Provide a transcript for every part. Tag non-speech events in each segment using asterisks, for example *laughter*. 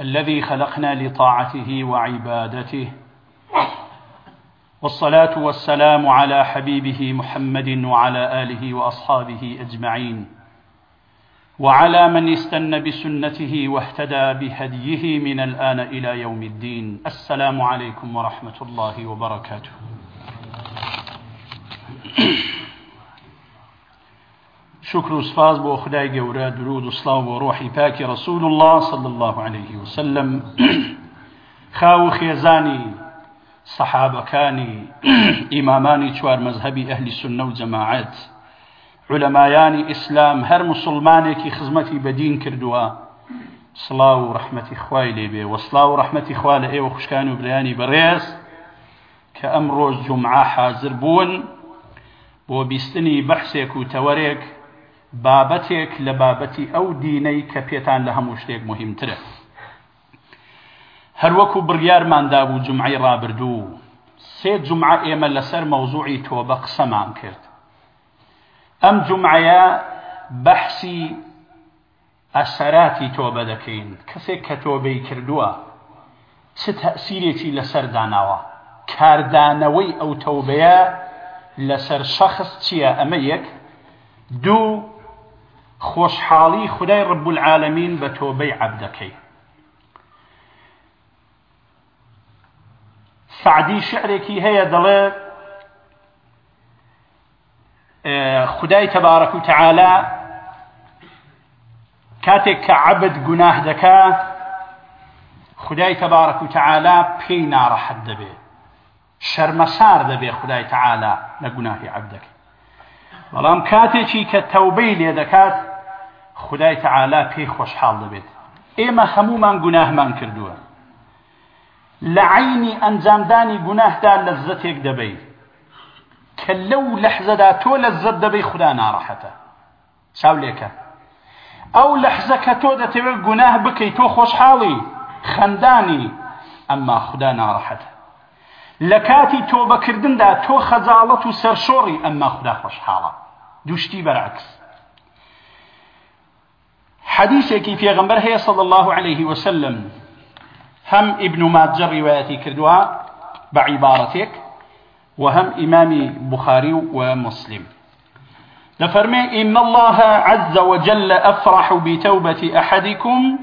الذي خلقنا لطاعته وعبادته. والصلاة والسلام على حبيبه محمد وعلى آله وأصحابه أجمعين. وعلى من استنى بسنته واهتدى بهديه من الآن إلى يوم الدين. السلام عليكم ورحمة الله وبركاته. شكر وسفاز بو خداي گەورە درود و بۆ ڕۆحی پاکی رسول الله صلى الله عليه وسلم. *clears throat* خاو خێزانی سەحابەکانی *clears throat* ئیمامانی چوار مەذهبی ئەهلی سنە و جەماعەت علەمایانی ئیسلام هەر مسلمانێکی خزمەتی بەدین کردووە. سڵاو و ڕحمەتی خوای لێبێ وەسلا و ڕحمەتی خوا لە ئێوە خوشکان و برایانی بەڕێز حاضر بوون بۆ بیستنی بەحسێک و تەوەرێک بابەتێک لە بابەتی ئەو دینەی کە پێتان لە هەموو شتێک مهمترە. هەروەکو بڕیارماندا بوو جمعی ڕابردوو. سێ جمعە ئێمە لەسەر مەوزوعی تۆ بە قسەمان کرد. ئەم جمعەیە بەحسی ئەسەراتی تۆبە دەکەین. کەسێک کە تۆبەی کردووە چ تەسیرێکی لەسەر داناوە؟ کاردانەوەی ئەو تەوبەیە لەسەر شەخص چییە؟ ئەمە یەک. دوو خۆشحاڵی خدای ڕب العالمین بە تۆبەی عەبدەکەی. سعدی شعرێکی هەیە دەڵێ خدای تەبارەک و تەعالا کاتێک کە عەبد گوناه دەکا خدای تەبارەک و تەعالا پێی ناڕەحەت دەبێ. شەرمەسار دەبێ خدای تەعالا لە گوناهی عەبدەکە بەڵام کاتێکی کە خدای تەعالا پێی خۆشحاڵ دەبێت. ئێمە هەمومان گوناهمان کردووە. لە عینی ئەنجامدانی گوناهدا لەزەتێک دەبەیت کە لەو لەحزەدا تۆ لە زەت دەبەی خدا ناڕەحەتە. چاو لێکە. ئەو لەحزە کە تۆ دەتەوێت گوناه بکەیت تۆ خۆشحاڵی. خەندانی. ئەمما خدا ناڕەحەتە. لە کاتی تۆ بەکردندا تۆ خەجاڵەت و سەرشۆڕی ئەمما خدا خۆشحاڵە. دوشتی بەرعکس. حديثك في غنبر هي صلى الله عليه وسلم. هم ابن ماجر روايتي كردوا بعبارتك وهم إمام بخاري ومسلم. لفرمي إن الله عز وجل أفرح بتوبة أحدكم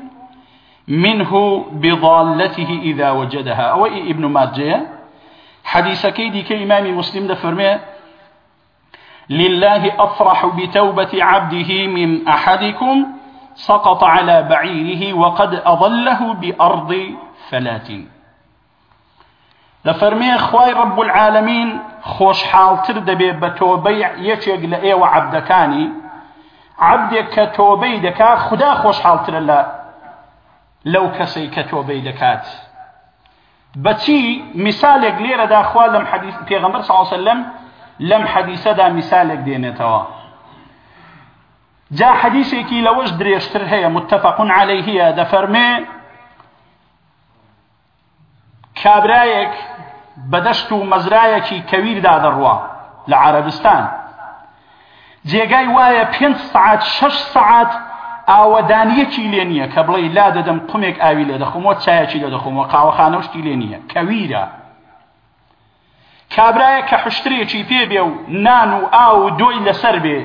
منه بضالته إذا وجدها. أو ابن ماجه حديث كيدي كإمام مسلم لفرمي لله أفرح بتوبة عبده من أحدكم سقط على بعيره وقد أظله بأرض فلات. لفرمي خواي رب العالمين خوش حالتر دبي بتوبي يشيق لأيوة عبدكاني. عبدك كتوبي دكا خدا خوش حالتر لا. لو كسي كتوبي دكات بچی مثالێک لێرەدا خوا لەم پێغەمبەر صلی الله وسلم لەم حەدیسەدا مثالێک دێنێتەوە جا حديثي لوش دريشتر هي متفق عليه دفرمي كابرايك بدشت مزرايكي كبير دا دروا لعربستان جێگای وایە پێ سعات شش سعات ئاوەدانیەکی لێ نییە کە بڵێ لا دەدەم قومێک ئاوی لە دەخۆمەوە چایەکی لە دەخۆمەوە قاوەخانەشتی لێ نییە. کەویرە. کابراایە کە حشتێکی پێ بێ و نان و ئا و دۆی لەسەر بێ.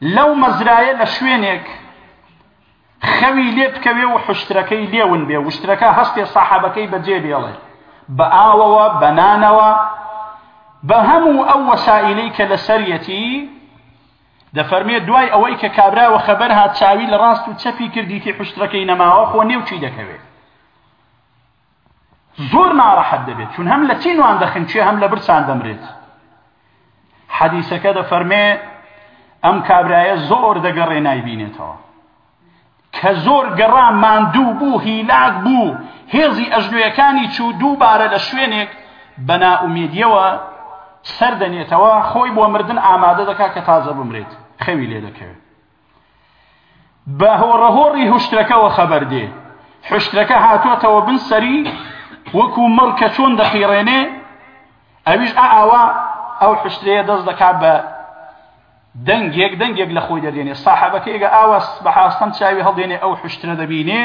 لەو مەزرایە لە شوێنێک خەوی لێ بکەوێ و حشتەکەی لێون بێ. وشتەکە هەستێ ساحابەکەی بەجێ بێڵێ. بە ئاوەوە بەنانەوە بە هەموو ئەو وەسائلەی کە لە سەرەتی دەفەرمێت دوای ئەوەی کە کابراوە خەبەر هات چاوی لە ڕاست و چەپی کردیتی حشتەکەی نەماوە خۆ نێو چی دەکەوێت زۆر ناڕەحەت دەبێت چون هەم لە چینوان دەخن چێ هەم لە برسان دەمرێت. حەدیسەکە دەفەرمێ ئەم کابرایە زۆر دەگەڕێ نایبینێتەوە کە زۆر گەڕا ماندوو بوو هیلاک بوو هێزی ئەژنوەکانی چوو دووبارە لە شوێنێک بە ناومێدیەوە سەر دەنێتەوە خۆی بۆ مردن ئامادە دەکا کە تازە بمرێت. خەوی لێ دەکەوێت. بە هۆڕەهۆڕی هوشتەکەەوە خەبەر دێ. حشتەکە هاتووەتەوە بن سەری وەکو مڕ کە چۆن دەقیڕێنێ ئەویش ئاوا ئەو حشتەیە دەست دەکات بە دەنگێک دەنگێک لە خۆی دەدێنێ. ساحەبەکە ئێگە ئاوەس بە حاستەم چاوی هەڵدێنێ ئەو حشتە دەبینێ.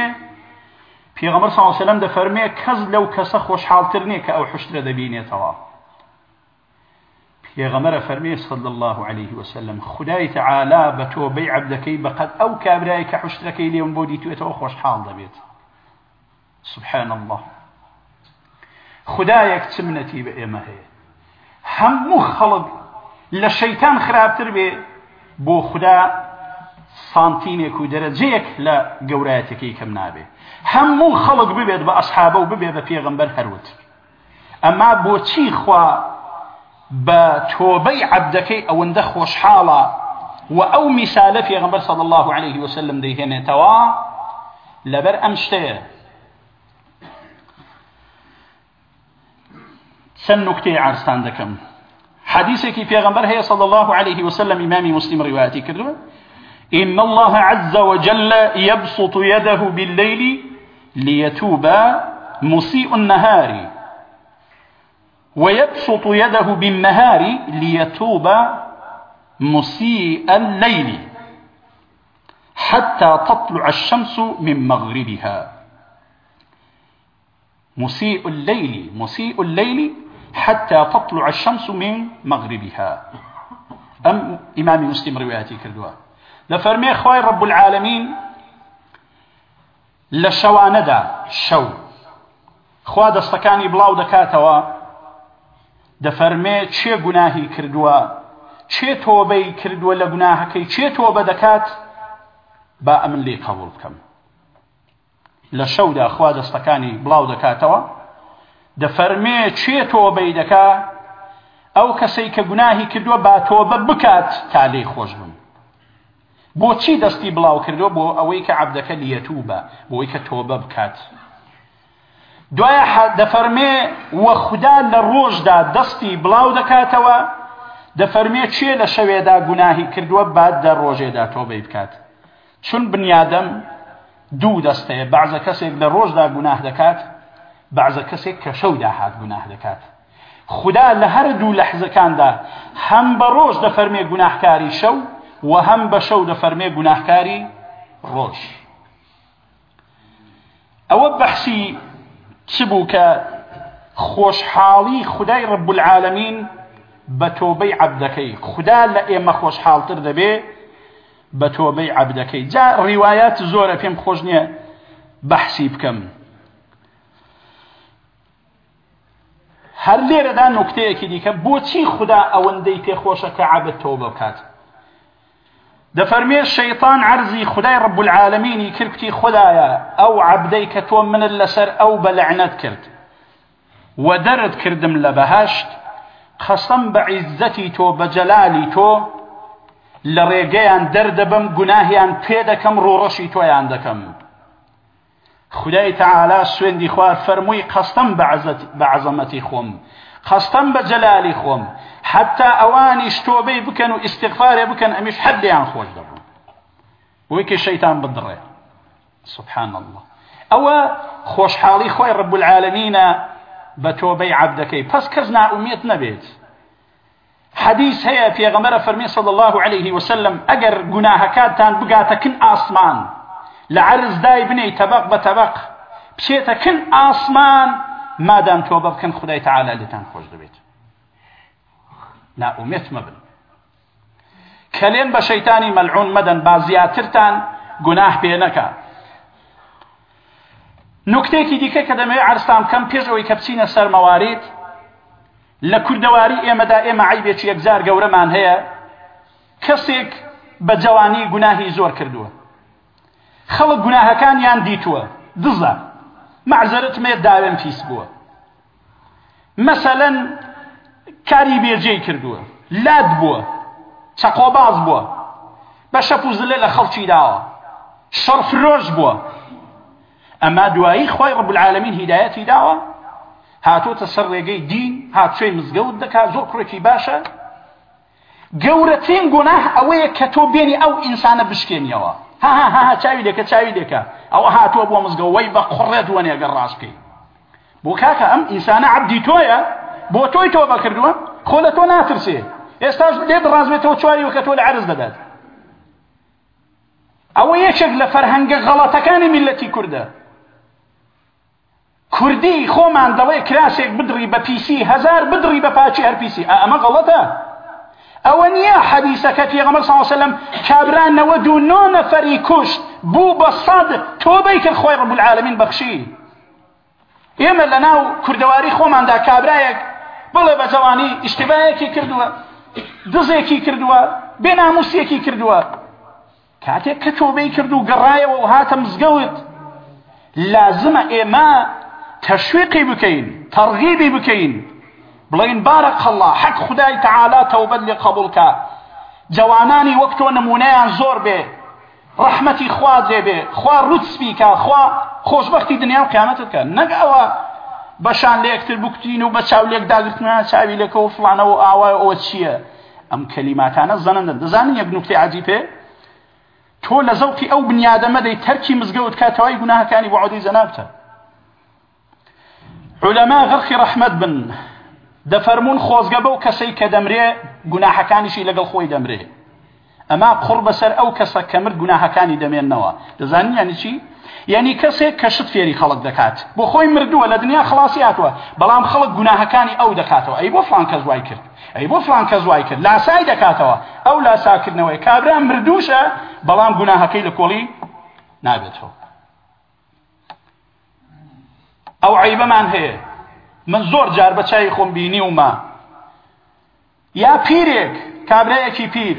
پێغەمبەر صلی الله علیه و سلم دەفەرمێ کەس لەو کەسە خۆشحاڵتر نییە کە ئەو حشتە دەبینێتەوە. پێغەمەرە فەرمێ صلی الله عليه وسلم خدای تعالی بە تۆبەی عەبدەکەی بەقەد ئەو کابرای کە حشتەکەی لێم بۆ دیتوێتەوە خۆشحاڵ دەبێت. سبحان الله خدایەک چ منەتی بە ئێمە هەیە؟ هەموو خەڵک لە شەیتان خراپتر بێ بۆ خدا سانتینێک و دەرەجەیەک لە گەورایەتەکەی کەم نابێ. هەموو خەڵک ببێت بە ئەسحابە و ببێ بە پێغمبەر هەروت. ئەما بۆچی خوا بە تۆبەی عەبدەکەی ئەوەندە خۆشحاڵە و ئەو میسالە پێغمبەر صلی الله عليه وسلم دەیهێنێتەوە؟ لەبەر ئەم شتەیە چەند نوکتەی عرستان دەکەم. حديثك في غنبر هي صلى الله عليه وسلم إمام مسلم رواياتي كذبه إن الله عز وجل يبسط يده بالليل ليتوب مسيء النهار. ويبسط يده بالنهار ليتوب مسيء الليل. حتى تطلع الشمس من مغربها. مسيء الليل مسيء الليل حتى تطلع الشمس من مغربها. أم إمام مسلم رواياتي كردوا. لفرمي خواي رب العالمين لشواندا شو. خوا دەستەکانی بڵاو دەکاتەوە دەفەرمێ چێ گوناهی کردووە چێ تۆبەی کردووە لە گوناهەکەی چێ تۆبە دەکات با ئەمن لێ قبول بکەم لە شەودا خوا دەستەکانی بڵاو دەکاتەوە دەفەرمێ چێ تۆبەی دەکا؟ ئەو کەسەی کە گوناهی کردووە با تۆبە بکات تا لێی خۆش بم. بۆچی دەستی بڵاو کردو بۆ ئەوەی کە عەبدەکە لیەتوبە بۆی کە تۆبە بکات. دوایە دەفەرمێ وە خوددا لە ڕۆژدا دەستی بڵاو دەکاتەوە دەفەرمێ چێ لە شەوێدا گوناهی کردووە بعد دە ڕۆژێدا تۆبەی بکات. چون بنیادەم دوو دەستەیە بەعزە کەسێک لە ڕۆژدا گوناه دەکات بەعزە کەسێک کە شەودا هات گوناه دەکات خدا لە هەر دوو لەحزەکاندا هەم بە ڕۆژ دەفەرمێ گوناهکاری شەو و هەم بە شەو دەفەرمێ گوناهکاری ڕۆژ ئەوە بەحسی چ بوو کە خۆشحاڵی خدای ڕب العالمین بە تۆبەی عەبدەکەی خدا لە ئێمە خۆشحاڵتر دەبێ بە تۆبەی عەبدەکەی جا ڕیوایات زۆرە پێم خۆش نییە بەحسی بکەم. هەر لێرەدا نکتەیەکی دیکە بۆچی خدا ئەوەندەی پێخۆشە کە عبد تۆ بکات؟ دەفەرمێ شەیطان عرضی خدای ڕب العالمینی کردی خدایە ئەو عبدەی کە تۆ منت لەسەر ئەو بە لەعنەت کرد. و دەرت کردم لە بەهشت قەسەم بە عیزەتی تۆ بە جەلالی تۆ لە ڕێگەیان دەردەبم گوناهیان پێ دەکەم ڕۆڕەشی تۆیان دەکەم. خدای تعالی سوێندی خوار فەرمووی قەستەم بە عەزەمەتی خۆم قەستەم بە جەلالی خۆم. حتا ئەوانیش تۆبەی بکەن و ئیسیغفارێ بکەن ئەمیش حەدیان خۆش دەبوون بۆی کە شەیتان سبحان الله ئەوە خۆشحاڵی خۆی ڕب العالمینە بە تۆبەی عەبدەکەی. پس کەس ناومێت نەبێت. حدیث هەیە پێغەمبەرە فەرمی صلی الله عليه وسلم ئەگەر گوناهەکاتتان بگاتەکن ئاسمان لە عرز دای بنەی تەبق بە تەبق بچێتەکن ئاسمان مادام تۆبە بکەن خدای تعالی لێتان خۆش دەبێت. ناومێت مەبن. کەلێن بە شەیتانی مەلعون مەدەن با زیاترتان گوناه پێ نەکە نکتێکی دیکە کە دەمەوێت عرستان بکەم پێش ئەوەی کە بچینە سەر مەوارید. لە کوردەواری ئێمەدا ئێمە عیبێکی یەکجار گەورەمان هەیە. کەسێک بە جوانی گوناهی زۆر کردووە. خەڵک گوناهەکانیان دیتووە. دزە. معزەرتمێ داوێن پیس بووە. مەسەلەن کاری بێجێی کردووە. لاد بووە. چەقۆباز بووە. بە شەپ و زلێ لە خەڵکی داوە. شەڕفرۆش بووە. ئەما دوایی خۆی ڕب العالمین هیدایەتی داوە. هاتۆتە سەر ڕێگەی دین هاتوێی مزگەوت دەکات زۆر کوڕێکی باشە. گەورەترین گوناه ئەوەیە کە تۆ بێنی ئەو ئینسانە بشکێنیەوە. ها چاوی لێکە چاوی لێکە ئەوە هاتووە بۆ مزگەوەی بە قڕێت وەنێگەر ڕاستکەی. بۆ کاکە ئەم ئینسانە عبدی تۆیە بۆ تۆی تۆ بەکردووە خۆ لە تۆ ناترسێ. ئێستاش لێ بڕازبێتەوە چواری وەکە تۆ لە عرز دەدات. ئەوە یەکێک لە فەرهەنگە غەڵەتەکانی میلەتی کووردە کوردی خۆمان دەڵێ کراسێک بدڕی بە پیسی هەزار بدڕی بە پاچی هەر پیسی. ئەمە غەڵەتە؟ ئەوە نییە حەدیسەکە پێغەمبەر صلی الله علیه وسلم کابران نەوەد و نۆ نەفەری کوشت بوو بە سەد تۆبەی کرد خۆی ڕب العالمین بەخشی. ئێمە لەناو کوردەواری خۆماندا کابرایەک بڵێ بە جوانی ئیشتبایەکی کردووە دزێکی کردووە بێناموسیەکی کردووە. کاتێک کە تۆبەی کرد و گەڕایەوە و هاتە مزگەوت لازمە ئێمە تشویقی بکەین تەرغیبی بکەین. بڵین بارك الله حق خدای تعالی تەوبەت لێ قبولکە. جوانانی وەک تۆ نمونەیان زۆر بێ. ڕەحمەتی خوا دێ بێ. خوا ڕوتسپی کە خوا خۆشببختی دنیا و قیامەتت کە. نەک ئەوە بەشان لە یەکتر بکتین و بە چاو لێک داگرتنیان چاوی و فلانەوە ئاوای ئەوە چییە؟ ئەم کەلیماتانە زەنەندە دەزانین یەک نوکتی عجیبێ تۆ لە زەوقی ئەو بنیادەمە دەی تەرکی مزگەوت کاتەوەی گوناهەکانی بۆ عودی زەنابتە. علەما غەرخی ڕەحمەت بن. دەفەرمونون خۆزگە بەو کەسەی کە دەمرێ گوناحەکانیشی لەگەڵ خۆی دەمرێ. ئەما قڕ بەسەر ئەو کەسە کەمر گوناهەکانی دەمێننەوە. دەزانین یانی چی؟ یعنی کەسێک کە شت فێری خەڵک دەکات. بۆ خۆی مردووە لە دنیا خلاصی هاتووە بەڵام خەڵک گوناهەکانی ئەو دەکاتەوە. ئەی بۆ فلان کەس وای کرد. ئەی بۆ فلان کەس وای کرد. لاسای دەکاتەوە. ئەو لاساکردنەوەی کابرا مردووشە بەڵام گوناهەکەی لە کۆڵی نابێتەوە. ئەو عیبەمان هەیە. من زۆر جار بە چای خۆم بینی وما. یا پیرێک کابرایەکی پیر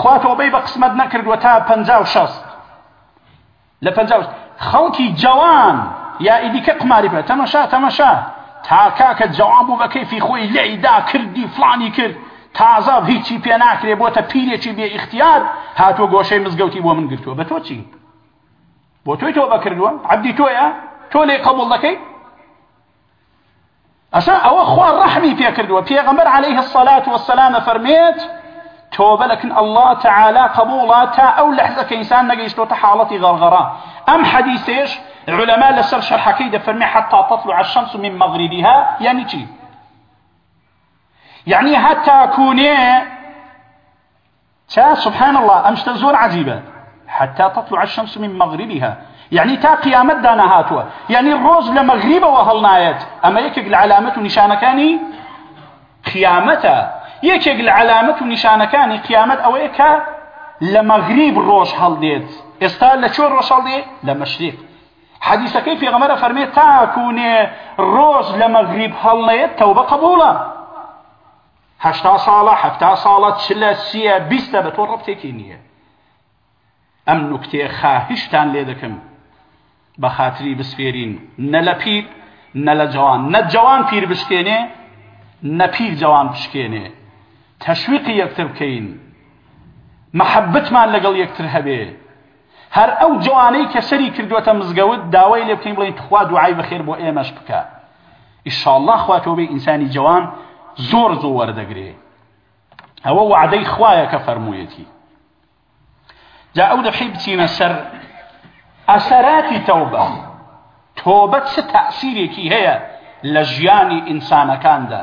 خواتەوەبەی بە قسمت نەکردووە تا پەنجا و شەست. لە پەنجا خەڵکی جەوان یا ئیدیکە قماری بێت. تەمەشا تەمەشا تا کاکە جەوان بوو بە کەیفی خۆی لێیدا کردی فلانی کرد. تازە هیچی پێ ناکرێ بۆتە پیرێکی بێ اختیار هاتووە گۆشەی مزگەوتی بۆ من گرتووە. بە تۆ چی؟ بۆ تۆی تۆ بەکردووە؟ عەبدی تۆیە؟ تۆ لێ قبول دەکەی ئەسا ئەوە ڕەحمی پێ کردووە پێغەمبەر عليه الصلاة والسلام فەرمێت توبة لكن الله تعالى قبولاتا أو لحظة كإنسان نقيستو حالتي غرغرة. أم حديثيش علماء لسر شرح كيدا فرمي حتى تطلع الشمس من مغربها. يعني چي؟ يعني حتى كوني تا سبحان الله أمشت زور عجيبة. حتى تطلع الشمس من مغربها. يعني تا قيامت دانا هاتوا يعني الروز لمغربة وهلنايت أما يكك العلامة نشانة كاني قيامتها یەکێک لە علامەت و نیشانەکانی قیامەت ئەوەیە کە لە مەغریب ڕۆژ هەڵدێت. ئێستا لە چۆ ڕۆژ هەڵدێ؟ لە مەشریق حەدیسەکەی پێغەمەرە فەرمێت تاکوونێ ڕۆژ لە مەغریب هەڵنەیەت تەوبە قبوڵە هەشتا ساڵە هەفتا ساڵە چلە سیە بیستە بە تۆ ڕبتێکی نییە. ئەم نوکتێ خاهشتان دەکەم. بە خاتری بسفێرین نە لە پیر نە لە جوان. نە جوان پیر بشکێنێ نە پیر جوان بشکێنێ. تەشویقی یەکتر بکەین. محەبتمان لەگەڵ یەکتر هەبێ. هەر ئەو جوانەی کە سەری کردوەتە مزگەوت داوای لێ بکەین بڵین تخوا دوعای بەخێر بۆ ئێمەش بکە. ئیشاءالله خواتەوە بێ ئینسانی جوان زۆر زۆر وەردەگرێ. ئەوە وعدەی خوایە کە فەرموویەتی. جا ئەو دەحی بچینە سەر ئەسەراتی تەوبە. تۆبە چه تەئسیرێکی هەیە لە ژیانی ئینسانەکاندا؟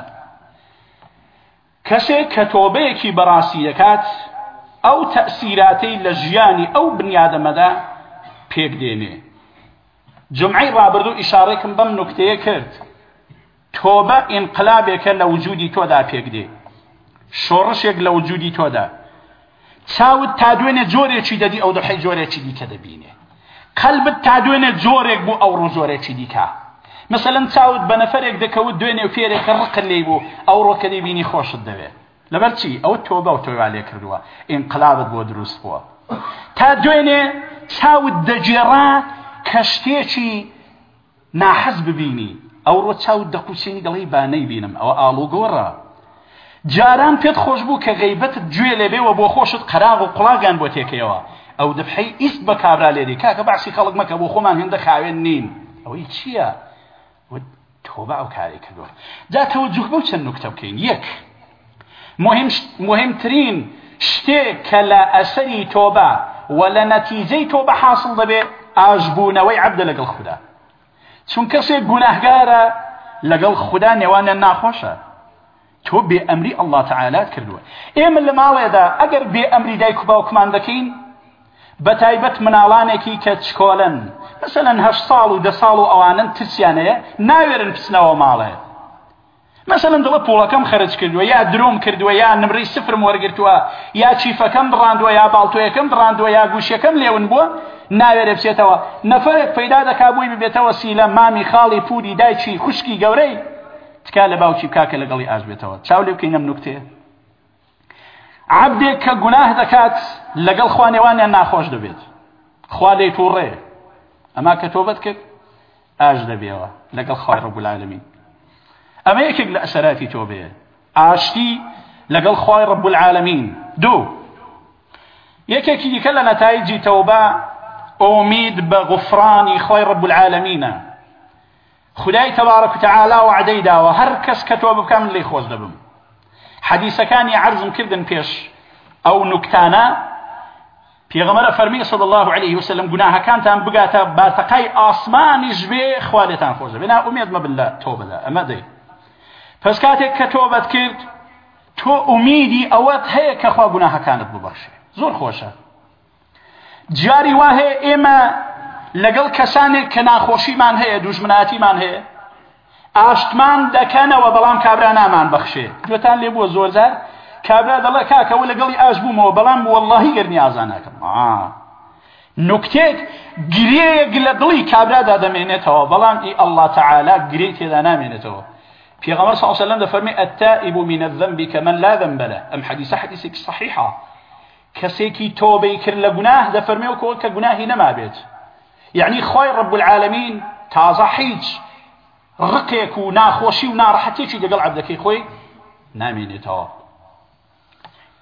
کەسێک کە تۆبەیەکی بەڕاستی دەکات ئەو تەسیراتەی لە ژیانی ئەو بنیادەمەدا پێک دێنێ. جمعی ڕابردوو ئیشارێکم بەم نکتەیە کرد. تۆبە ئینقلابێکە لە وجودی تۆدا پێک دێ. شۆڕشێک لە وجودی تۆدا. چاوت تا دوێنێ جۆرێکی دەدی ئەو دەحی جۆرێکی دیکە دەبینێ. قەلبت تا دوێنێ جۆرێک بوو ئەو ڕۆ جۆرێکی دیکە مثلا چاوت بە نەفرێک دەکەوت دوێنێ و فێرێکە ڕقل لێ بوو ئەو ڕۆکە دەبینی خۆشت دەوێت لەبەر چی؟ ئەو تۆبە و تۆوا لێ کردووە. ئینقلابت بۆ دروست بووە. تا دوێنێ چاوت دەجێڕا کەشتێکی ناحەز ببینی. ئەو ڕۆ چاوت دەقوچێنی دەڵی بانەی بینم. ئەوە ئاڵوگۆڕە جاران پێت خۆش بوو کە غیبەتت گوێ لێبێەوە بۆ خۆشت قەراغ و قوڵاگان بۆ تێکەوە ئەو دەبحەی ئیست بە کابرا لێری کاکە باسی خەڵک مەکە بۆ خۆمان هێندە خاوێن نین ئەوەی چییە؟ تۆبە ئەو کاری کردووە. جا تەوەجوه بەو چەند نوکتە بکەین. یەک مهمترین شتێک کە لە ئەسەری تۆبە و لە نەتیجەی تۆبە حاصل دەبێت ئاژبوونەوەی عەبدە لەگەڵ خوددا. چون کەسێک گوناهگارە لەگەڵ خوددا نێوانە ناخۆشە. تۆ بێ ئەمری ئەله تعالات کردووە. ئێمە لە ماڵێدا ئەگەر بێ ئەمری دایک و باوکمان دەکەین بە تایبەت مناڵانێکی کە چکۆلن. مثلەن هەش ساڵ و دە ساڵ و ئەوانن ترسیانەیە ناوێرن پچنەوە ماڵێ. مثلەن دڵە پوڵەکەم خەرج کردووە یا درۆم کردووە یا نمڕی سفرم وەرگرتووە یا چیفەکەم بڕاندووە یا باڵتۆیەکەم بڕاندووە یا گوشەکەم لێون بووە ناوێرە بچێتەوە. نەفرێک پەیدا دەکبووی ببێتەوە سی لە مامی خاڵی پوری دایکی خوشکی گەورەی تکا لە باوکی کاکە لەگەڵی ئاش بێتەوە. چاو لێ بکەینەم نوکتێ. عبدێک کە گوناه دەکات لەگەڵ خوانێوانیان ناخۆش دەبێت. خوا لێ تووڕێ ئەما کە تۆبەت کرد ئاش دەبێەوە لەگەڵ خوای ڕب العالمین ئەمە یەکێک لە ئەسەراتی تۆبەیە ئاشتی لەگەڵ خوای ڕب العالمین دوو. یەکێکی دیکە لە نەتایجی تەوبە ئۆمید بە غفرانی خوای ڕب العالمینە خدای تبارك وتعالى وعدەی داوە هەر کەس کە تۆ بکەم لێی خۆش دەبم. حەدیسەکانی عرضم کردن پێش. ئەو نوکتانە پێغەمەرە فەرمی صلی الله عليه وسلم گوناهەکانتان بگاتە باتەقای ئاسمانیش بێ خوالێتان خۆش دەبێ نا ئومێد مەبن لە تۆ بدە ئەمە دەی. پس کاتێک کە تۆبەت کرد تۆ ئومیدی ئەوەت هەیە کە خوا گوناهەکانت ببەخشێ. زۆر خۆشە. جاری وا هەیە ئێمە لەگەڵ کەسانێک کە ناخۆشیمان هەیە دوژمناتیمان هەیە ئاشتمان دەکەنەوە بەڵام کابرا نامان بەخشێ. گوێتان لێ بووە زۆرجار کابرا دەڵێ کاکەەوە لەگەڵی ئاش بوومەوە بەڵام وەڵڵاهی گەرنی ئازانەکەم نوکتێک گرەیەک لە دڵی کابرادا دەمێنێتەوە بەڵام ئی الله تعالا گرەی تێدا نامێنێتەوە. پێغەمبەر صلی الله عليه وسلم دەفەرمی التائب من الذنب كمن لا ذنب له. حەدیثە حەدیثێکی صحیحە. کەسێکی تۆبەی کرد لە گوناه دەفەرمێ کۆ کە گوناهی نەما بێت یعنی خۆی رب العالمین تازە هیچ ڕقێک و ناخۆشی و ناڕەحەتێکی لەگەڵ عەبدەکەی خۆی نامێنێتەوە.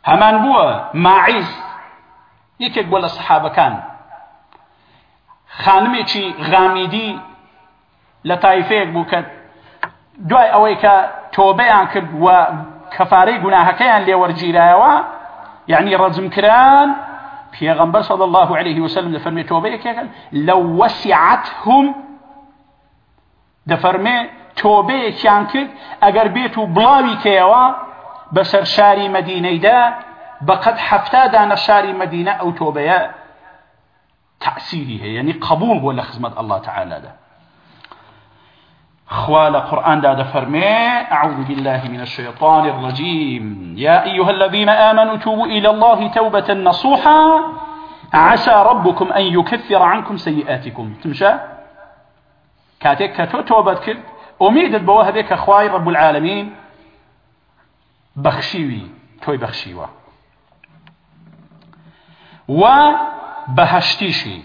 هەمان بووە ماعیز یەکێک بۆ لە سەحابەکان. خانمێکی غامیدی لە تایفەیەک بوو کە دوای ئەوەی کە تۆبەیان کرد و کەفارەی گوناهەکەیان لێوەرگیرایەوە یعنی ڕەجمکران پێغەمبەر صلی الله عليه وسلم دەفەرمێ تۆبەیەکێکن لەو وەسیعەتهم دەفەرمێ تۆبەیەکیان کرد ئەگەر بێت و بڵاوی کەیەوە بەسەر شاری مدینەیدا بەقەد حەفتا دانە شاری مدینە ئەو تۆبەیە تأثيري هي يعني قبول ولا خدمة الله تعالى ده خوال قرآن داد فرمي أعوذ بالله من الشيطان الرجيم. يا أيها الذين آمنوا توبوا إلى الله توبة نصوحا. عسى ربكم أن يكفر عنكم سيئاتكم. تمشى؟ كاتك توبت كرد أميدت بواه بك أخواي رب العالمين بخشيوي توي بخشيوه و بەهشتیشی.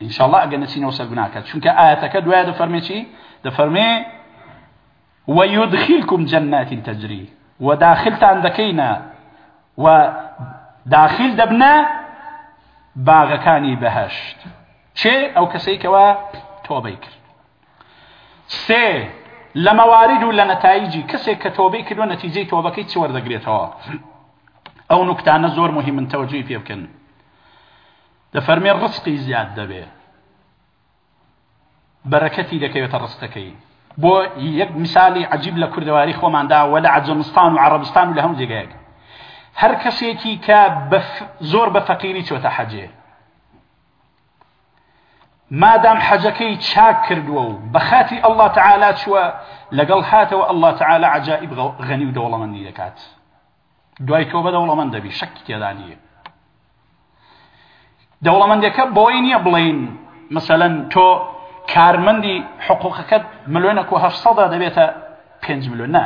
ئینشاءله ئەگە نچینەوە سەر گوناکات چونکە ئاەتەکە دوای دەفەرمێ چی؟ دەفەرمێ ويدخلكم جنات تجري. وداخلتان دكينا وداخل دبنا بەهشت. چێ؟ ئەو کەسەیکەوە تۆبەی کرد. سێ لە مەوارد و لە نەتایجی کەسێک کە تۆبەی کردو نەتیجەی تۆبەکەی چ وەردەگرێتەوە؟ ئەو نوکتانە زۆر مهم من تەوەجوی پێ بکەن. دەفەرمێ ڕسقی زیاد دەبێ. بەرەکەتی دەکەوێتە ڕستەکەی. بۆ یەک مثالی عجیب لە کوردەواری خۆماندا وە لە عجمستان و عربستان و لە هەموو جێگایەک. هەر کەسێکی کە زۆر بە فەقیری چۆتە حەجێ. مادام حەجەکەی چاک کردووە و بەخاتی ئەله تعالا چووە لەگەڵ هاتەوە ئەله تعالا عجائب غەنی و دەوڵەمەندی دەکات. دوای تۆ بە دەوڵەمەند دەبی شەکی تێدا نییە دەوڵەمەندەکە بۆی نییە بڵین. مثلەن تۆ کارمەندی حقوقەکەت ملیۆنە و هەشسەدا دەبێتە پێنج ملیۆن. نا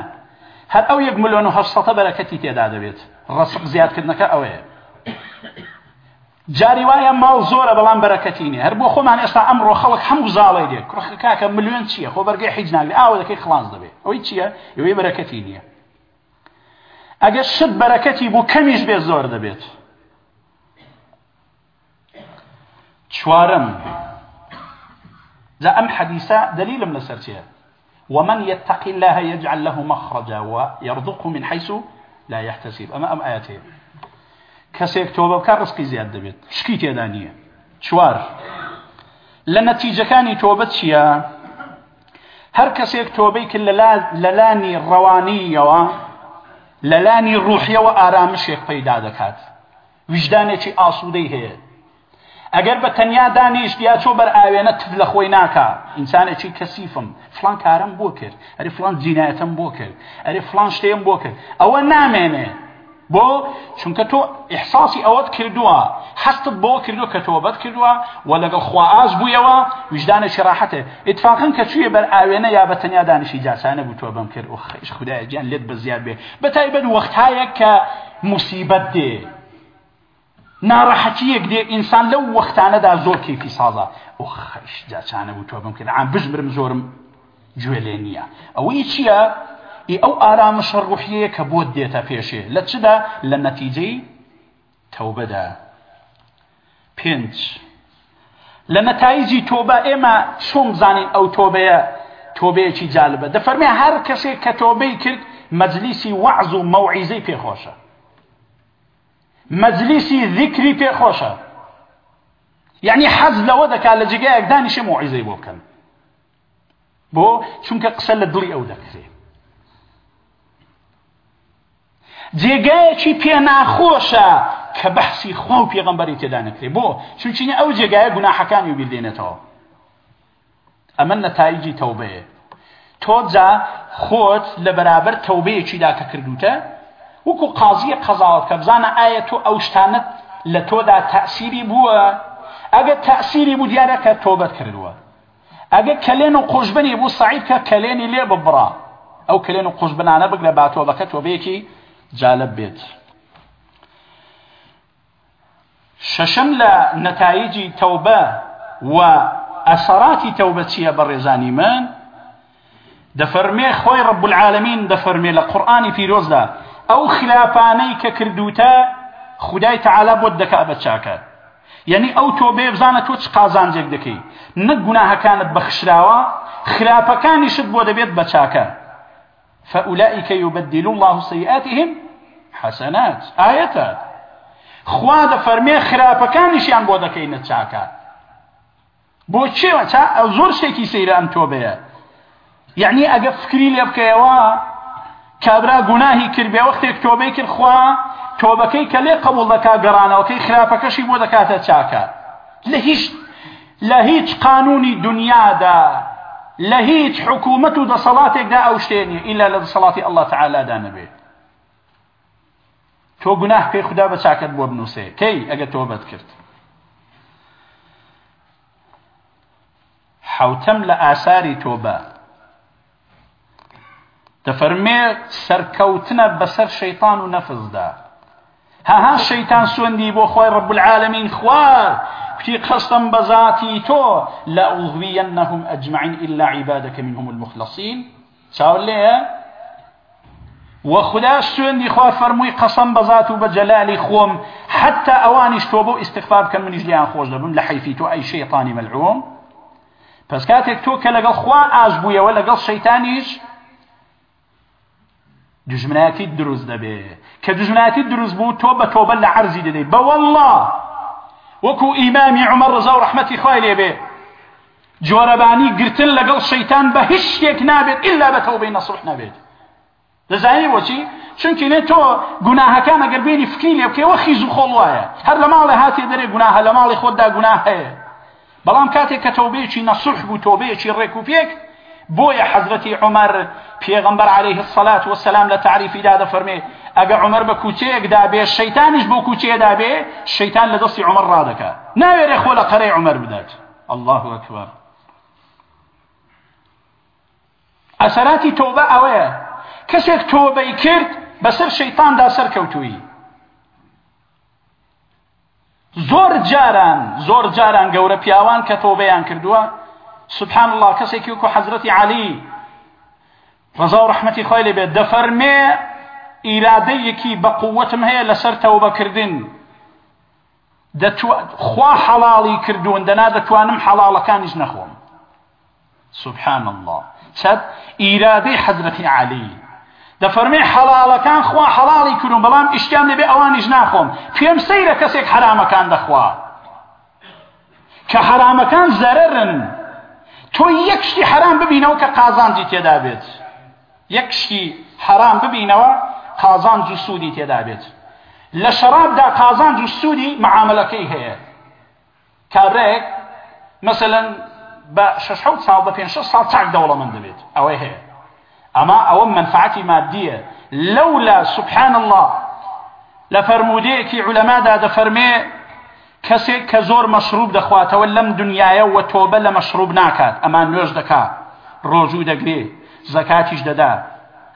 هەر ئەو یەک ملیۆن و هەشسەتە بەرەکەتی تێدا دەبێت. ڕسق زیادکردنەکە ئەوەیە. جاری وایە ماڵ زۆرە بەڵام بەرەکەتی نیە. هەر بۆ خۆمان ئێستا ئەمڕۆ خەڵک هەموو زاڵی دێ کاکە ملیۆن چییە؟ خۆ بەرگی حیج ناگری ئاوە دەکەی خلاص دەبێت ئەوەی چییە؟ ئەوەی بەرەکەتی نییە. ئەگەر شت بەرەکەتی بوو کەمیش بێ زۆر دەبێت. چوارم. ذا أم حديثة دليل من السرسية ومن يتقي الله يجعل له مخرجا ويرزقه من حيث لا يحتسب. أما أم آياته كسيك توبة بكار رزقي زياد دبيت شكي تيدانية چوار. لنتيجة كاني توبة شيا هر کەسێک تۆبەی کرد لە لانی ڕەوانیەوە لە لانی ڕوحیەوە ئارامشێک پەیدا دەکات. وجدانێکی ئاسوودەی هەیە. ئەگەر بە تەنیا دانیشت یا چۆ بەر ئاوێنە تف لە خۆی ناکە ئینسانێکی کەسیفم. فلان کارم بۆ کرد. ئەری فلان جینایەتم بۆ کرد. ئەری فلان شتێم بۆ کرد. ئەوە نامێنێ. بۆ چونکە تۆ ئحساسی ئەوەت کردووە. حستت بۆ کردو کە تۆبەت کردووە و لەگەڵ خوااز بوویەوە وجدانێکی ڕاحەتێ اتفاقن کە چویە بەر ئاوێنە یا بە تەنیا دانیشی جاسانە بوو تۆ بەم کرد. و خەیش خدای گیان لێت بە زیاد بێ. بەتایبەت وەختایە کە مصیبەت دێ. ناڕەحەتیەک دێ. ئینسان لەو وەختانەدا زۆر کەیفی سازە و خەیش جاچانە بوو تۆ بم کرد. عام بژمرم زۆرم گوێ لێ نییە. ئەوەی چییە؟ ئەو ئارامش ڕوحەیە کە بۆ دێتە پێشێ. لە چدا لە نەتیجەی تەوبەدا. پێنج. لە نەتایجی تۆبە ئێمە چۆم بزانین ئەو تۆبەیە؟ تۆبەیەکی جالبە دەفەرمێ هەر کەسێک کە تۆبەی کرد مەجلیسی وعز و مەوعیزەی پێخۆشە. مەجلیسی ذیکری پێخۆشە. یعنی حەز لەوە دەکات لە جگایەک دانیشە مۆعیزەی بۆ بکەن. بۆ چونکە قسە لە دڵی ئەو دەکرێت جێگایەکی پێ ناخۆشە کە بەحسی خوا و پێغەمبەری تێدا نەکرێ. بۆ چونچینە ئەو جێگایە گوناحەکانی و بیردێنێتەوە. ئەمە نەتایجی تەوبەیە. تۆ جا خۆت لە بەرابەر تەوبەیەکیدا کە کردوتە وەکو قازیە قەزاوت کە بزانە ئایا تۆ ئەو شتانت لە تۆدا تەسیری بووە. ئەگە تەسیری بوو دیارە کە تۆبەت کردووە. ئەگە کەلێن و قوشبنی بوو سعید کە کەلێنی لێ ببڕا. ئەو کلێن و قوشبنانە بگرە باتۆبەکە تۆبەیەکی جالب بێت شەشەم لە نەتایجی تەوبە و تەوبە چییە بە ڕێزانی من؟ دەفەرمێ خۆی ڕب العالمین دەفەرمێ لە قورآانی پیرۆزدا ئەو خلاپانەی کە کردوتە خدای تعالا بۆت دەکا بە چاکە. یعنی ئەو تۆ بێ بزانە تۆ چ قازانجێک دەکەی. نەک گوناهەکانت بەخشراوە خراپەکانیشت بۆ دەبێت فأولئك يبدل الله سيئاتهم حسنات آيات خوا دە فەرمێ خراپەکانیشیان بۆ دەکەینە چاکە. بۆ چێوە چا ئەو زۆر شتێکی سەیرە ئەم تۆ بەیە یعنی ئەگە فکری لێ بکەیەوە کابرا گوناهی کرد بێ وەختێک تۆبەی کرد خوا تۆبەکەی کە لێ قبول دەکا گەڕانەوەکەی خراپەکەشی بۆ دەکاتە چاکە. لە هیچ لە هیچ قانونی دنیادا لە هیچ حکوومەت و دەسەڵاتێکدا ئەو شتێنیە ئیلا لە دەسەڵاتی الله تعالادا نەبێت تۆ گوناه پێی خدا بە چاکت بۆ بنووسێ؟ کەی ئەگە تۆ بەت کرد؟ حوتەم لە ئاساری تۆبە. دەفەرمێ سەرکەوتنە بەسەر شەیطان و نەفزدا. هەها شەیتان سوێندی بۆ خۆی ڕب العالمین خوار في قسم بذاتي تو لأغوينهم أجمعين إلا عبادك منهم المخلصين شاول ليه وخدا سوێندی خوا فەرمووی قەسەم بەزات و بە جەلالی خۆم حتا ئەوانیش تۆ بۆ ئیسیغفار بکەن منیش لیان خۆش دەبم لە حیفی تۆ ئەی شەیطانی پس کاتێک تۆ کە لەگەڵ خوا ئاش بوویەوە لەگەڵ شەیتانیش دژمنایەتی دروست دەبێ. کە دژمنایەتی دروست بوو تۆ بە تۆبە لە عەرزی دەدەی. بە والله! وەکو ئیمامی عمر ڕزا و ڕحمەتی خوای لێبێ جۆرەبانی گرتن لەگەڵ شەیتان بە هیچ شتێک نابێت ئللا بە تەوبەی نەسوح دەزانی بۆچی چونکی نێ تۆ گوناهەکان ئەگەر بێنی فکری لێ بکەوە خیز و خۆڵ وایە. هەر لە ماڵی هاتێ دەرێ گوناهە لە ماڵی خۆتدا گوناه هەیە. بەڵام کاتێک کە تەوبەیەکی نەسوح بوو تۆبەیەکی ڕێک و پێک بۆیە حەزرەتی عمر پێغەمبەر عليه الصلاة والسلام لە تعریفیدا دەفەرمێ ئەگە عمر بە کوچەیەکدا بێ شەیتانیش بۆ کوچەیەدا بێ شەیتان لە دەستی عمر ڕادەکە ناوێرێ خۆ لە قەرەی عمر بدات. الله ئەکبەر ئەسەراتی تۆبە ئەوەیە کەسێک تۆبەی کرد بەسەر شەیتاندا سەرکەوتووی. زۆر جاران زۆر جاران گەورە پیاوان کە تۆبەیان سبحان الله کەسێکی وەکو حەزرەتی علی ڕزا و ڕحمەتی خۆی لێ بێت دەفەرمێ ئیرادەیەکی بە قووەتم هەیە لەسەر تەوبەکردن. خوا حەڵاڵی کردوون دەنا دەتوانم حەڵاڵەکانیش نەخۆم. سبحان الله چەت ئیرادەی حەزرەتی علی دەفەرمێ حەڵاڵەکان خوا حەڵاڵی کردون بەڵام ئیشتیان لەبێ ئەوانیش ناخۆم. پێم سەیرە کەسێک حرامەکان دەخوا. کە حرامەکان زەررن. تۆ یەک شتی حرام ببینەوە کە قازانجی تێدا بێت. یەک شتی حرام ببینەوە قازانج و سوودی تێدا بێت. لە شەرابدا قازانج و سوودی معاملەکەی هەیە. کارێک مثلەن بە شش ساڵ بە پێ ساڵ چاک دەوڵەمەند دەبێت. ئەوەی هەیە. ئەما ئەوە منفعەتی مادیە لەولا سبحان الله لە فەرمودەیەکی عولەمادا دەفەرمێ کەسێک کە زۆر مەشروب دەخواتەوە لەم دنیاە و تۆبە لە مەشروب ناکات ئەمان نوێژ دەکات ڕۆژوو دەگرێ زەکاتیش دەدا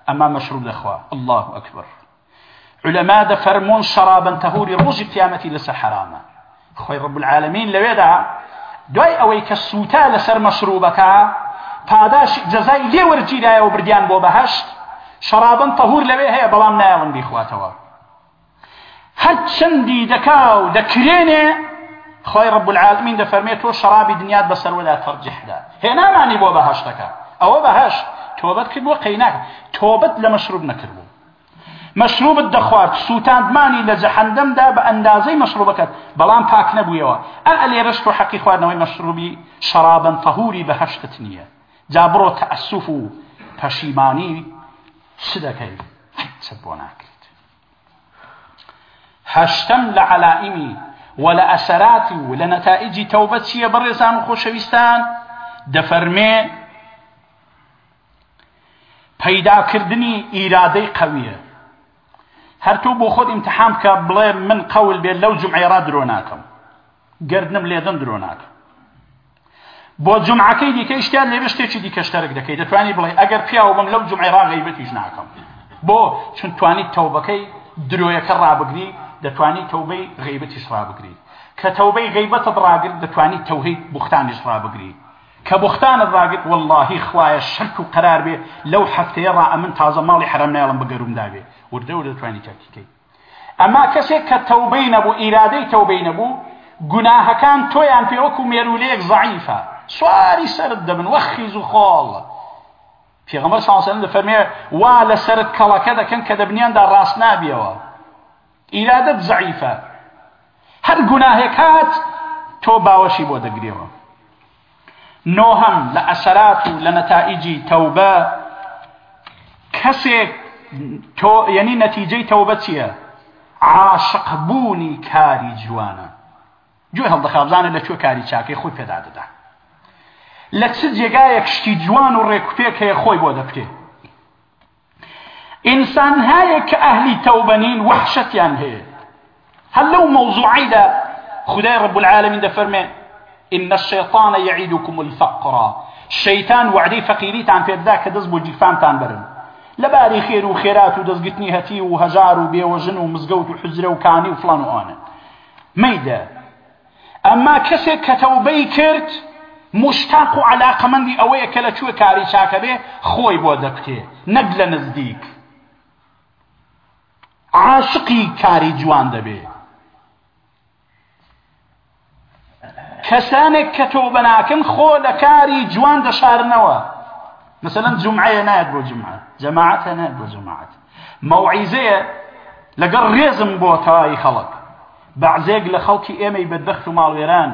ئەما مەشروب دەخوا الله ئەکبر علەما دەفەرمونون شەرابن تەهوری ڕۆژی قیامەتی لەسەر حرامە خۆی ڕب العالمین لەوێدا دوای ئەوەی کە سووتا لەسەر مەشروبەکە پاداش جەزای لێ وەرگیرایە و بردیان بۆ بەهشت شەرابن تەهور لەوێ هەیە بەڵام نایڵم بیخواتەوە. هەر چەندی دەکا و دەکرێنێ خۆی ڕب العالمین دەفەرمێت تۆ شەرابی دنیات بەسەروەدا تەرجیحدا. هێنامانی بۆ بەهشتەکە. ئەوە بەهشت تۆبەت کرد بۆ قەیناک تۆبەت لە مەشروب نەکردبوو مەشروبت دەخوارد سووتاندمانی لە جەحەندەمدا بە ئەندازەی مەشروبەکەت بەڵام پاک نەبوویەوە. ئە لێرەش تۆ حەقی خواردنەوەی مەشروبی شەرابن تەهوری بەهشتت نییە. جا بڕۆ تەئسوف و پەشیمانی چ دەکەی؟ چت بۆ ناکرێت. هەشتم لە عەلائیمی و لە ئەسەراتی و لە نەتائیجی تەوبەت چییە بەڕێزان و خۆشەویستان؟ دەفەرمێ پەیداکردنی ئیرادەی قەویە. هەرتوو بۆ خۆت ئیمتحام بکە بڵێ من قەول بێت لەو جمعێرا درۆ ناکەم. گردنم لێدەن درۆ ناکەم. بۆ جمعەکەی دیکە شتیان لێبێ شتێکی دیکە شتەرک دەکەی دەتوانی بڵێ ئەگەر پیاوە بم لەو جمعێرا غیبەتیش ناکەم. بۆ چون توانیت تەوبەکەی درۆیەکە ڕابگری دەتوانی تەوبەی غیبەتیش ڕابگری کە تەوبەی غیبەتت ڕاگرت دەتوانی تەوهید بوختانیش ڕابگری کە بختانت ڕاگرت واللهی خوایە شەرک و قرار بێ لەو هەفتەیە ڕا ئەمن تازە ماڵی حرم نایڵم بگەرومدا بێ وردە و دەتوانی تاکیکەی ئەما کەسێک کە تەوبەی نەبوو ئیرادەی تەوبەی نەبوو گوناهەکان تۆیان پێوەکو مێرولەیەک ضعیفە. سواری سرت دەبن وەخیز و خۆڵ پێغەمبەر صلی الله علیه و سلم فەرمێ وا لە سرت کەڵەکە دەکەن کە دەبنیاندا ڕاست نابیەوە ئیرادەت ضعیفە هەر گوناهێک هات تۆ باوەشی بۆ دەگرێەوە نۆهەم لە ئەسەرات و لە نەتائیجی تەوبە کەسێک یعنی نەتیجەی تەوبە چییە عاشق بوونی کاری جوانە گوێ هەڵدەخابزانە لە کوێ کاری چاکەی خۆی پێدا دەدا لە چ جێگایەک شتی جوان و ڕێکوپێک هەیە خۆی بۆ دەپتێ ئینسان هەیە کە ئەهلی تەوبەنین وحشەتیان هەیە. هەل لەو مەوزوعیدا خدای رب العالمین دەفەرمێ إن الشيطان يعيدكم الفقر. شيطان وعدي فقيريتان پێددا کە دەست بۆ جیفانتان برن لەباری خێر و خێرات و دەستگرتنی هەتی و هەژار و بێوەژن و مزگەوت و حجرە و کانی و فلان مشتاق و علاقەمەندی ئەوەیە کە لە کوێ کاری چاکە بێ خۆی بۆ دەبکێ نەک لە نزدیک. عاشقی کاری جوان دەبێت کەسانێک کە تۆ بەناکەن خۆ لە کاری جوان دەشارنەوە. مثلا جمعەیە نایەت بۆ جمعە. جەماعەتە نایەت بۆ جماعەت. مەوعیزەیە لەگەڵ ڕێزم بۆ تەواوی خەڵک. بەعزێک لە خەڵکی ئێمەی بەدبەخت و ماڵوێران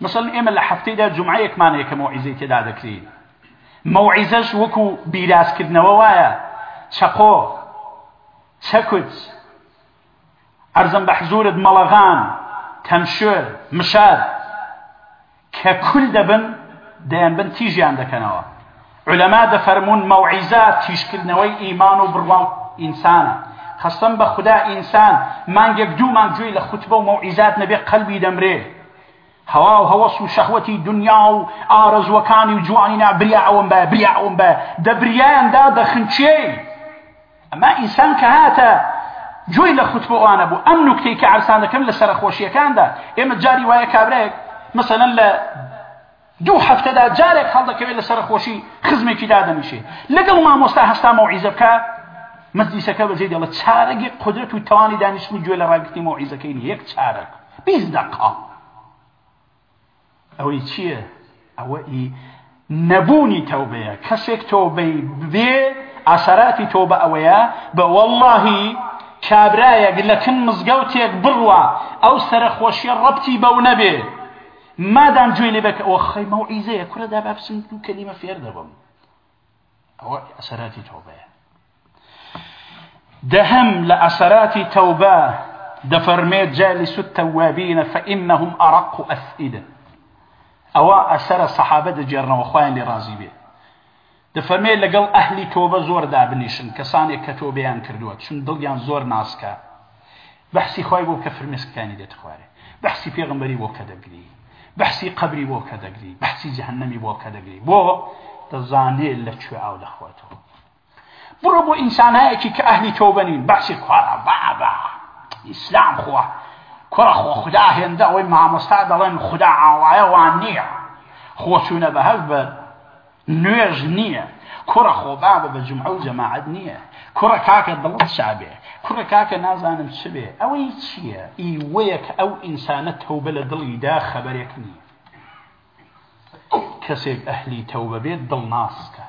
مثلا ئێمە لە هەفتەیدا جمعەیەکمانەیە کە مەوعیزەی تێدا دەکرین. مەوعیزەش وەکو بیرازکردنەوە وایە. چەقۆ چەکوت ئەرزم بە حزورت مەڵەغان تەمشێر مشار کە کول دەبن دەیان بن تیژیان دەکەنەوە. علەما دەفەرمونون مەوعیزا تیشکردنەوەی ئیمان و بڕواو ئینسانە. خەستم بە خوددا ئینسان مانگێک دوو مانگوێی لە خوتبە و مەوعیزات نەبێ قەلبی هەوا و هەوەس و شەهوەتی دنیا و ئارەزوەکانی و جوانی نا بریا ئەوم بە بریا ئەوم بە. دەبریایاندا دەخنچێ ئەما ئینسان کە هاتە جوی لە خوتبە ئەوانە بوو. ئەم نوکتەی کە عرسان دەکەم لە سەرخۆشیەکاندا ئێمە جاری وایە کابرێک مثلا لە دوو هەفتەدا جارێک هەڵدەکەوێت لە سەرخۆشی خزمێکی دادەمیشێ لەگەڵ مامۆستا هەستا مەوعیزە بکە مەزلیسەکە بەجێ دەڵە چارەگی قدرت و توانی دانیشتنی گوێ لە ڕاگرتی مەوعیزەکەی یەک چارەک. بیست دقا ئەوەی چییە؟ ئەوە ئی نەبوونی تەوبەیە. کەسێک تۆبەی بێ ئاساراتی تۆبە ئەوەیە بە وەڵڵاهی کابرایەک لە کن مزگەوتێک بڕوە ئەو سەرخۆشیە ڕەبتی بەو نەبێ. مادام گوێ لێ بک ئەوە خەی مەوعیزەیە کورەدا بابسن و کەلیمە فێر دەبم. ئەوە ئەسەراتی تۆبەیە دهم لأسرات توبة دفرميت ئەوە ئەسرە سەحابە دەجێڕنەوە خۆیان لێ ڕازی بێ. دەفەرمێ لەگەڵ ئەهلی تۆبە زۆر دابنیشن کەسانێک کە تۆبیان کردووە چون دڵیان زۆر ناسکە. بەحسی خۆی بۆ کە فرمێسکەکانی دێت خوارێ. بەحسی پێغمبەری بۆ کە دەگری. بەحسی قبری بۆ کە دەگری. بەحسی جەهنەمی بۆ کە دەگری. بۆ دەزانێ لەکوێ ئاو دەخواتەوە. بڕۆ بۆ ئینسانایەکی کە ئەهلی تۆبەنین بەحسی خوارە بابا ئیسلام خوا. کوڕە خۆ خدا هێندە ئەوەی مامۆستا دەڵێن خدا ئاوایە وان نییە خۆچوونە بە هەف بە نوێژ نییە کوڕە خۆبابە بە جمع و جەماعەت نییە کوڕە کاکە دڵت شابێ کوڕە کاکە نازانم چ بێ ئەوەی چییە ئی وەیە کە ئەو ئینسانە تەوبە لە دڵیدا خەبەرێک نییە کەسێک ئەهلی تەوبە بێت دڵناسکە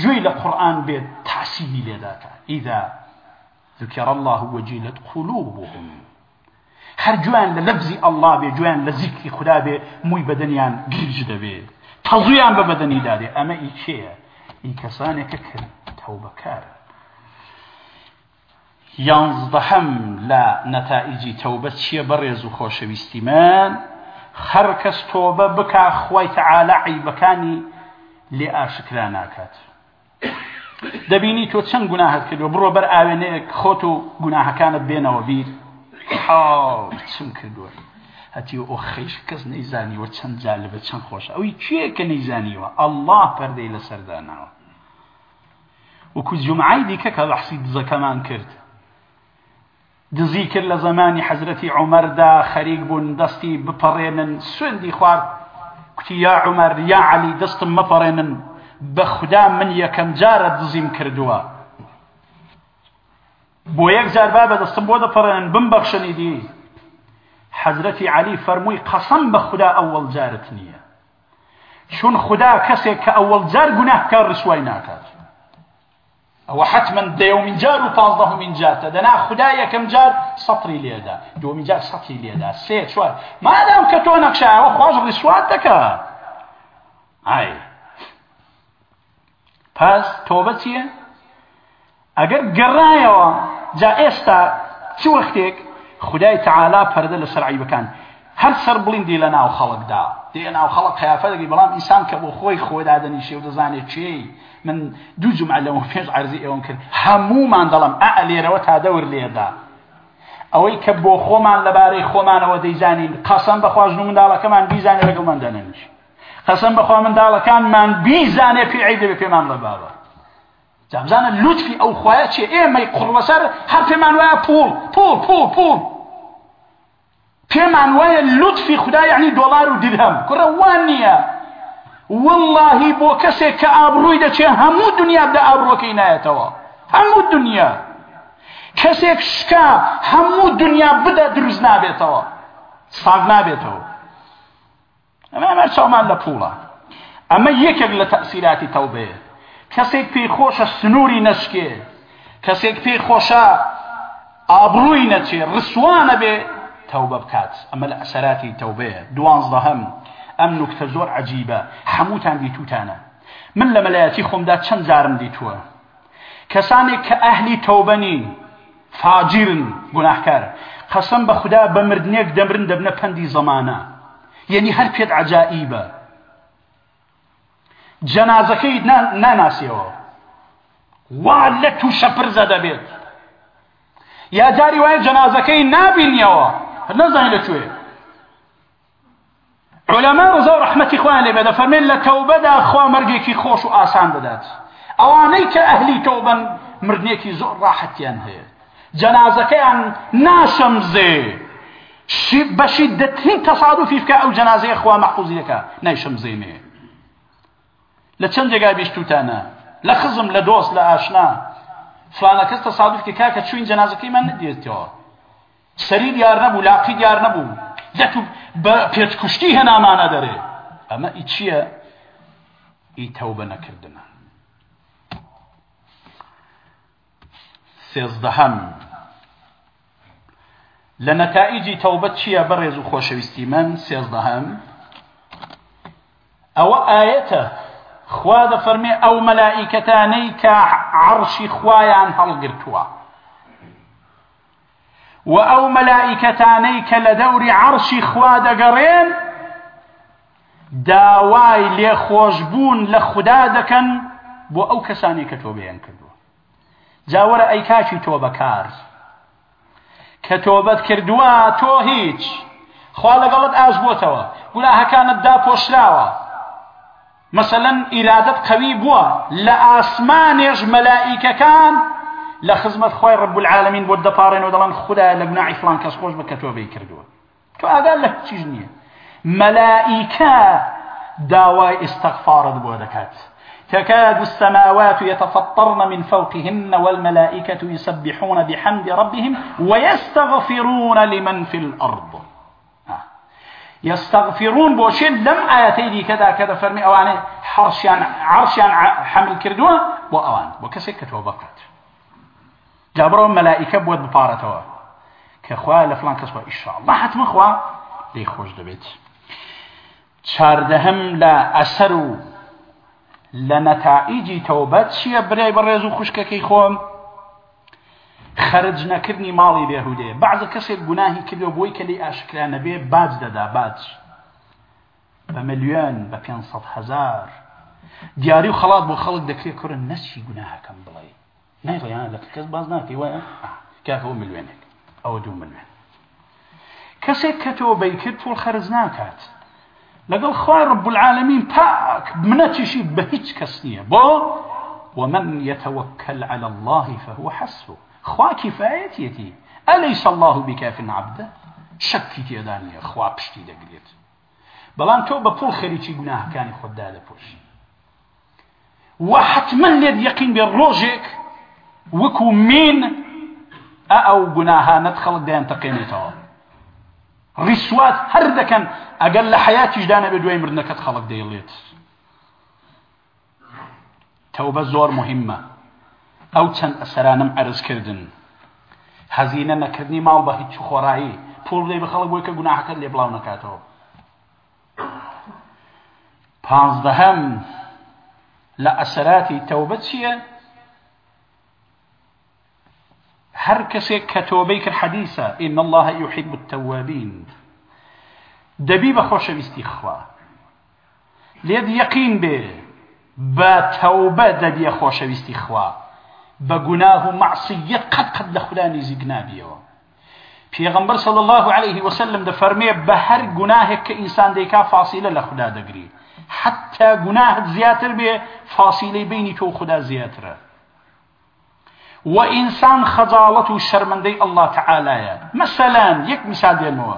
جوێی لە قورآن بێت تاسیبی لێداکە ئیدا ذكر الله وجلت قلوبهم. هەر جوان لە لەبزی ئەله بێ جوان لە زیکری خدا بێ مووی بەدەنیان گرج دەبێت تەزویان بە بەدەنی دادێ. ئەمە ئی چێە ئی کەسانێکە کرد تەوبەکارە یانزدەهەم لە نەتائیجی تەوبە چییە؟ بەڕێز و خۆشەویستیمان. هەر کەس تۆبە بکا خی تەعاالە عیبەکانی لێ ئاشکرا ناکات. دەبینی تۆ چەند گوناهت کردو بڕۆ بەر ئاوێنەیەک خۆت و گوناهەکانت بێنەوە بیر. چم کردووە هەتی ئۆ خەیش کەس نەیزانیوە چەند جالبە چەند خۆش. ئەوی کێ کە نەیزانیوە؟ ئەله پەردەی لە سەرداناوە. وەکو جمعای دیکە کە بەحسی دزەکەمان کرد. دزی کرد لە زمانی حەزرەتی عمەردا خەریک بوون دەستی بپەڕێنن. سوێندی خوارد کوتی یا عمەر یا علی دەستم مەپەڕێنن. بە خوددا من یەکەم جارە دزیم کردووە. بۆ یەک جار با بە دەستم بۆ دەپەڕێنن بمبەخشنی دی. حەزرەتی علی فەرمووی قەسەم بە خوددا ئەوەڵ جارت نییە. چون خوددا کەسێک کە ئەوەڵ جار گوناهکار ڕسوای ناکات. حتما دەیەومین جار و پازدەهمین جاتە. دەنا خدا یەکەم جار سەتری لێدا. دومین جار سەتری لێدا. سێ چوار. مادام کە تۆ نەخشایەوە خۆش ڕیسوات دەکە ئای. پاس تۆبە چییە؟ ئەگەر گەڕایەوە جا ئێستا چ وەختێک خدای تەعالا پەردە لە سەرعیبەکان هەر سەر بڵیندی لە ناو خەڵکدا. دێ ناو خەڵک قیافە دەگەی بەڵام ئینسان کە بۆ خۆی خۆی دادەنیشێ و دەزانێت چێی من دوو جمعە لەمە پێش عەرزی ئێوەم کرد. هەمومان دەڵم ئە لێرەوە تا دەور لێدا ئەوەی کە بۆ خۆمان لەبارەی خۆمانەوە دەیزانین قەسەم بەخواژن و منداڵەکەمان بیزانێ لەگەڵمان دەنێنش قەسەم بەخوا منداڵەکانمان بیزانێ پێعی دەبێت پێمان لە بابە جابزانە لوتفی ئەو خۆیە چێ ئێمەی قڕوەسەر هەر پێمان وایە پوڵ پوڵ پوڵ پوڵ پێمان وایە لوتفی خدا یعنی دۆڵار و دیرهەم کوڕە وان نییە. واللهی بۆ کەسێک کە ئابڕووی دەچێ هەموو دنیا بدە ئابڕۆکەی نایەتەوە. هەموو دنیا. کەسێک شکا هەموو دنیا بدە دروست نابێتەوە. ساغ نابێتەوە. ئەمە ئەمە چاومان لە پوڵە. ئەمە یەکێک لە تەسیراتی تەوبەیە. کەسێک پێی خۆشە سنووری نەشکێ کەسێک پێی خۆشە ئابڕووی نەچێ ڕسوانە بێ تەوبە بکات. ئەمە لە ئەسەراتی تەوبەیە. دوانزدەهەم ئەم نوکتە زۆر عجیبە. هەمووتان دیتوتانە. من لە مەلایەتی خۆمدا چەند جارم دیتووە. کەسانێک کە ئەهلی تەوبەنین فاجرن گوناهکار. قەسەم بە خوددا بە مردنێک دەمرن دەبنە پەندی زەمانە. یعنی هەر پێت عجائیبە. جەنازەکەی ناناسیەوە. وا لە تووشە پرزە دەبێت. یا جاری وایە جەنازەکەی نابینیەوە. نەزانین لەکوێ علەما ڕزا و ڕەحمەتی خۆیان لێ بێ دەفەرمێن لە تەوبەدا خوا مەرگێکی خۆش و ئاسان دەدات ئەوانەی کە ئەهلی تەوبەن مردنێکی زۆر ڕاحەتیان هەیە. جەنازەکەیان ناشەمزێ بەشی دەترین تەسادوفی بکە ئەو جەنازەیە خوا مەحفوظی دەکا. نایشەمزێنێ لە چەند جێگای بیستوتانە لە خزم لە دۆست لە ئاشنا. فلانە کەس تەسادف کە کاکە چوین جەنازەکەی من نەدێتەوە سەری دیار نەبوو لاقی دیار نەبوو. دەت بە پێچکوشتی هەنامانە دەرێ. ئەمە ئی چییە؟ ئی تەوبە نەکردنە. سێزدەهەم لە نەتائیجی تەوبەت چییە بەڕێز و خۆشەویستی من؟ سێزدەهەم ئەوە ئاەتە خوا دەفەرمێ ئەو مەلائیکەتانەی کە عەرشی خوایان هەڵگرتووە. و ئەو مەلائیکەتانەی کە لە دەوری عەرشی خوا دەگەڕێن داوای لێخۆشبوون لە خوددا دەکەن بۆ ئەو کەسانی کە تۆ بەیان کردووە. جاوەرە ئەی کاچی تۆ بەکار کە تۆبەت کردووە تۆ هیچ. خوا لەگەڵت ئاش بۆتەوە. گوناهەکانت داپۆشراوە. مثلا ئیرادت قوی بووە لە ئاسمانێژ مەلائیکەکان لە خزمەت خۆی ڕب العالمین بۆ دەپارێنەوە دەڵێن خدا لە گوناحی فلان کەس خۆش بکە تۆ بێ کردووە تۆ ئاگال لە چیز نییە مەلائیکە داوای تكاد السماوات يتفطرن من فوقهن والملائكة يسبحون بحمد ربهم ويستغفرون لمن في الأرض. يستغفرون بوشين لم آياتي كذا كذا فرمي أواني حرشيان عرشيان حمل كردوه بو أوان بو كسي كتوه بكات جابرون ملائكة بود بپارتوا كخوا لفلان كسوا إن شاء الله حتما خوا لي خوش دبيت چاردهم لا أسروا لنتائج توبت شيء بري بريزو خوشككي خوم خرج نەکردنی ماڵی بێهودێ بەعزە کەسێک گوناهی کردو بۆی کە لی ئاشکرا نەبێ باج دەدا باج. بە ملیۆن بە پێ هزار دیاری و خەڵات بۆ خەڵک دەکرێت کوڕن نەچی گوناهەکەم بڵێ. نایڵیان لە کەس باز ناکەی وایە؟ کاکەەوە ملیێنێک ئەوە دوو ملیێن کەسێک کە تۆ بەی کرد پۆل خەرز ناکات. لەگەڵ خوای ڕب العالمین پاک منەتیشی بە هیچ کەس نییە بۆ ومن يتوكل على الله فهو حسبه. خوا کفایەتیەتی ئەلەیس الله بکاف عبده؟ شەکی تێدانە خوا پشتی دەگرێت. بەڵام تۆ بە پۆل خەریکی گوناهەکانی خۆتدا دەپۆشی. وحتما لێت یەقین بێ ڕۆژێک وەکو مین ئەو گوناهانەت خەڵک دایان تەقێنێتەوە ڕیسوات هەر دەکەن ئەگەر لە حیاتیشدانە بێ دوای مردنەکەت خەڵک دەیڵێت. تەوبە زۆر مهمە. ئەو چەند ئەسەرانم عرزکردن هەزینە نەکردنی ماڵ بە هیچ خۆڕایی. پوڵ لێ بخەڵک بۆی کە گوناحەکەت لێ بڵاو نکاتەوە پانزدەهەم لە ئەسەراتی تەوبەت چییە؟ هەر کەسێک کە تۆبەی کرد حەدیسە ئین الله يحب التوابین دەبی بە خۆشەویستی خوا. لێت یەقین بێ بە تەوبە دەبیە خۆشەویستی خوا. بە گوناه و معصیت قەت قەت لە خدا نزیک نابیەوە الله عليه وسلم دەفەرمێ بە هەر ئینسان دەیکا فاسیلە لە خدا دەگری حتى گوناهت زیاتر بێ فاسیلەی بینی تۆ خدا زیاترە وإنسان خجالة شرمندي الله تعالى مثلا يك مثال دينوا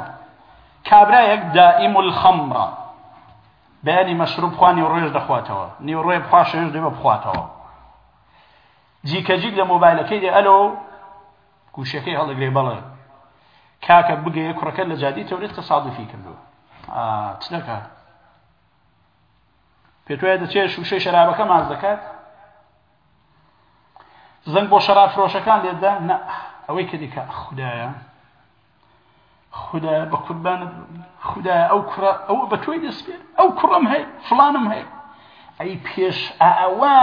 كابرا يك دائم الخمر. بياني مشروب خواني ورويج دخواتوا ني ورويج بخواش يج دي جیکە جیک لە مۆبایلەکەی دێ ئەلۆ گوشەکەی هەڵەگرێ بەڵێ. کاکە بگەیە کوڕەکە لە جادی تەورێت تەسادفی کردو چ دەکات پێتوایە دەچێت شوشەی شەرابەکە ماز دەکات؟ زەنگ بۆ شەراب فرۆشەکان لێدا نە ئەوەی کە دیکە خوددایە. خدا بە قوربانت خدا ئەو کوڕە ئەو بە تۆی دەست پێ ئەو کوڕم هەیە فلانم هەیە. ئەی پێش ئەوە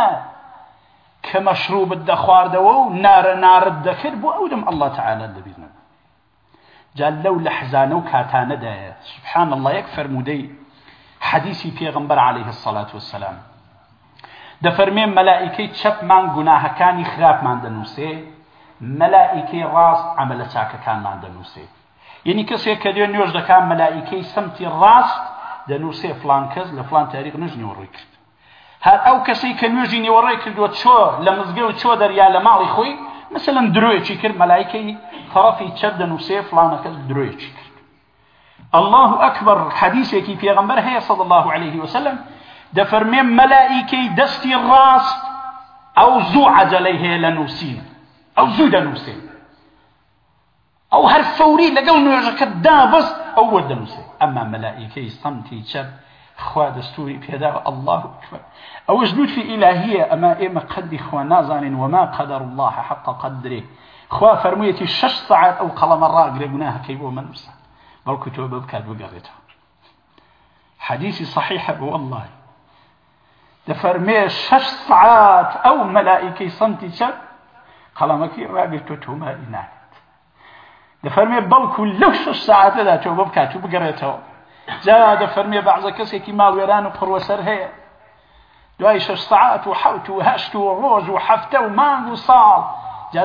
کە مەشروبت دەخواردەوە و نارە نارت دەکرد بۆ ئەو دەم الله تعالى دەبیرن جال لەو لە حزانە و سبحان الله یەک فرموودەی حەدیسی پێغمبەر عليه الصلاة والسلام. دەفەرمێ مەلائیکەی چەپمان گوناهەکانی خراپمان دەنووسێ مەلائیکەی ڕاست عملە چاکەکانمان دەنووسێ. یعنی کەسێک کە دێ نوێژ دەکات مەلائیکەی سمتی ڕاست دەنووسێ فلان کەس لە فلان تاریخ نژنی وڕی کرد. هەر ئەو کەسی کە نوێژی نیوەڕێ کردووە چۆ لە مزگە و چۆ دەریا لە ماڵی خۆی مثلا درۆیەکی کرد مەلایکەی تەڕەفی چەپ دەنووسێ فلانەکە درۆیەکی کرد. الله ئەکبەر حەدیثێکی پێغەمبەر هەیە صلی الله عليه وسلم دەفەرمێ مەلائیکەی دەستی ڕاست ئەو زوو عەجەلەی هەیە لە نووسین ئەو زوو دەنووسێ. ئەو هەر فەوری لەگەڵ نوێژەکە دابست ئەو وەردەنووسێ. ئەمما مەلائیکەی سەمتی چەپ خوا دەستوری پێدا الله أكبر ئەوەش لوتفی ئیلاهیە ئەما ئێمە قەدی خوا نازانین وما قدر الله حق قدره. خوا فەرموویەتی شش ساعت ئەو قەڵەمە ڕاگرێ گوناهەکەی بۆ منوسە بەڵکو تۆ ببکات بگەڕێتەوە حديثي صحيحة والله. دەفەرمێ شش ئەو مەلائیکەی سنتی چەند؟ قەڵەمەکەی ڕاگرت تۆ تۆماری ناکات. دەفەرمێ بەڵکو لەو شش تۆ بە بکات و بگەڕێتەوە. جا دەفەرمێ بەعزە کەسێکی ماڵوێران و پڕوەسەر هەیە. دوای شش ساعت و حوت و هەشت و ڕۆژ و هەفتە و و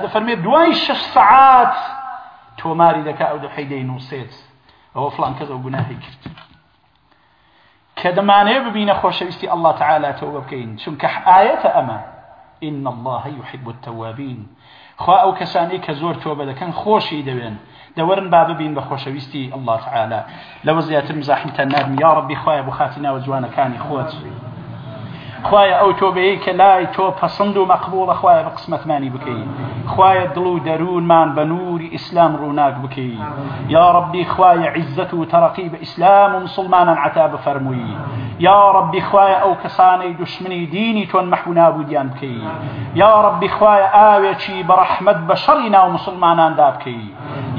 دەفەرمێ دوای شش ساعات تۆماری دەکا ئەو دەحەی دەینووسێت ئەوە فلان کەس ئەو گوناهی کرد. کە دەمانەیە ببینە خۆشەویستی الله تعالى بکەین. چونکە ئاەتە ئەمە. إن الله يحب التوابين. خوا ئەو کەسانی کە زۆر تۆبە دەکەن خۆشی دەوێن. دەوەرن با ببین بە خۆشەویستی الله تعالى لەوە زیاتر مزاحمتان نرم یا ربی خوایە بخاتی ناوە جوانەکانی خۆت. خوایە ئەو تۆبەیە کە لای تۆ پەسەند و مەقبوڵە خوایە بە قسمەتمانی بکەین خوایە دڵ و دەروونمان بە نووری ئیسلام ڕووناک بکەین یا ڕبی خوایە عیزەت و تەرەقی بە ئیسلام و مسلمانان عتا بفەرمووی. یا ڕبی خوایە ئەو کەسانەی دشمنی دینی تۆن مەحو نابودیان بکەی. یا ڕبی خوایە ئاوێکی بە ڕەحمەت بە شەڕی ناو مسلماناندا بکەی.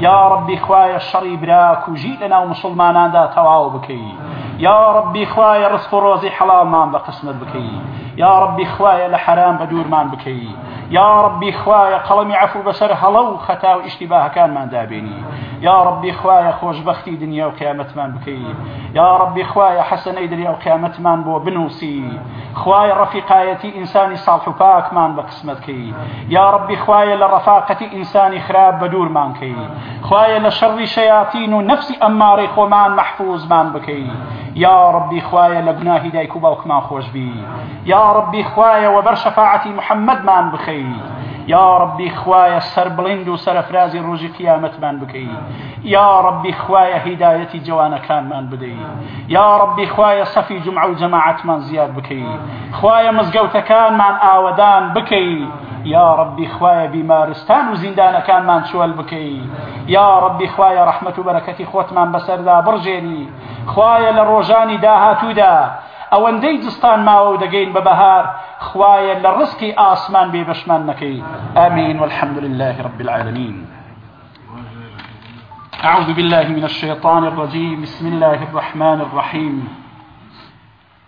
یا ڕبی خوایە شەڕی براک و ژی لە ناو مسلماناندا تەواو بکەی. یا ڕبی خوایە ڕست و ڕۆزی حەڵامان بە قسمت بکەی. یا ربی خوایە لە حرام بە دوورمان بکەی. یا ربی خوایە قەڵەمی عفو بەسەر هەڵە و خەتا و ئیشتیباهەکانمان دابێنی یا ربی خوایە خۆشببختی دنیا و قیامەتمان بکەی. یا ربی خوایە حەسەنەی دنیا و قیامەتمان بۆ بنووسی. خوایە ڕەفیقایەتی ئینسانی ساڵح و پاکمان بە قسمەتکەی یا ربی خوایە لە ڕەفاقەتی ئینسانی خراپ بە دوورمان کەی. خوایە لە شەڕی شەیاتین و نەفسی ئەمماڕی خۆمان مەحفوظمان بکەی یا ربی خوایە لە گوناهی دایک و باوکمان خۆشببی یا ربی خوایە و بەر شەفاعەتی محەممەدمان بخەی یا ربی خوایە سەر بڵند و سەرفرازی ڕۆژی قیامەتمان بکەی یا ربی خوایە هیدایەتی جوانەکانمان بدەی یا ربی خوایە سەفی جمع و جەماعەتمان زیاد بکەی خوایە مزگەوتەکانمان ئاوەدان بکەی یا ربی خوایە بیمارستان و زیندانەکانمان چۆل بکەی یا ربی خوایە ڕەحمەت و بەرەکەتی خۆتمان بەسەردا بڕژێنی خوایە لە ڕۆژانی داهاتوودا ئەوەندەی جستان ماوە و دەگەین بە بەهار خوایە لە ڕسکی ئاسمان بێ بەشمان نەکەی ئامین والحمد لله رب العالمين. أعوذ بالله من الشيطان الرجيم. بسم الله الرحمن الرحيم.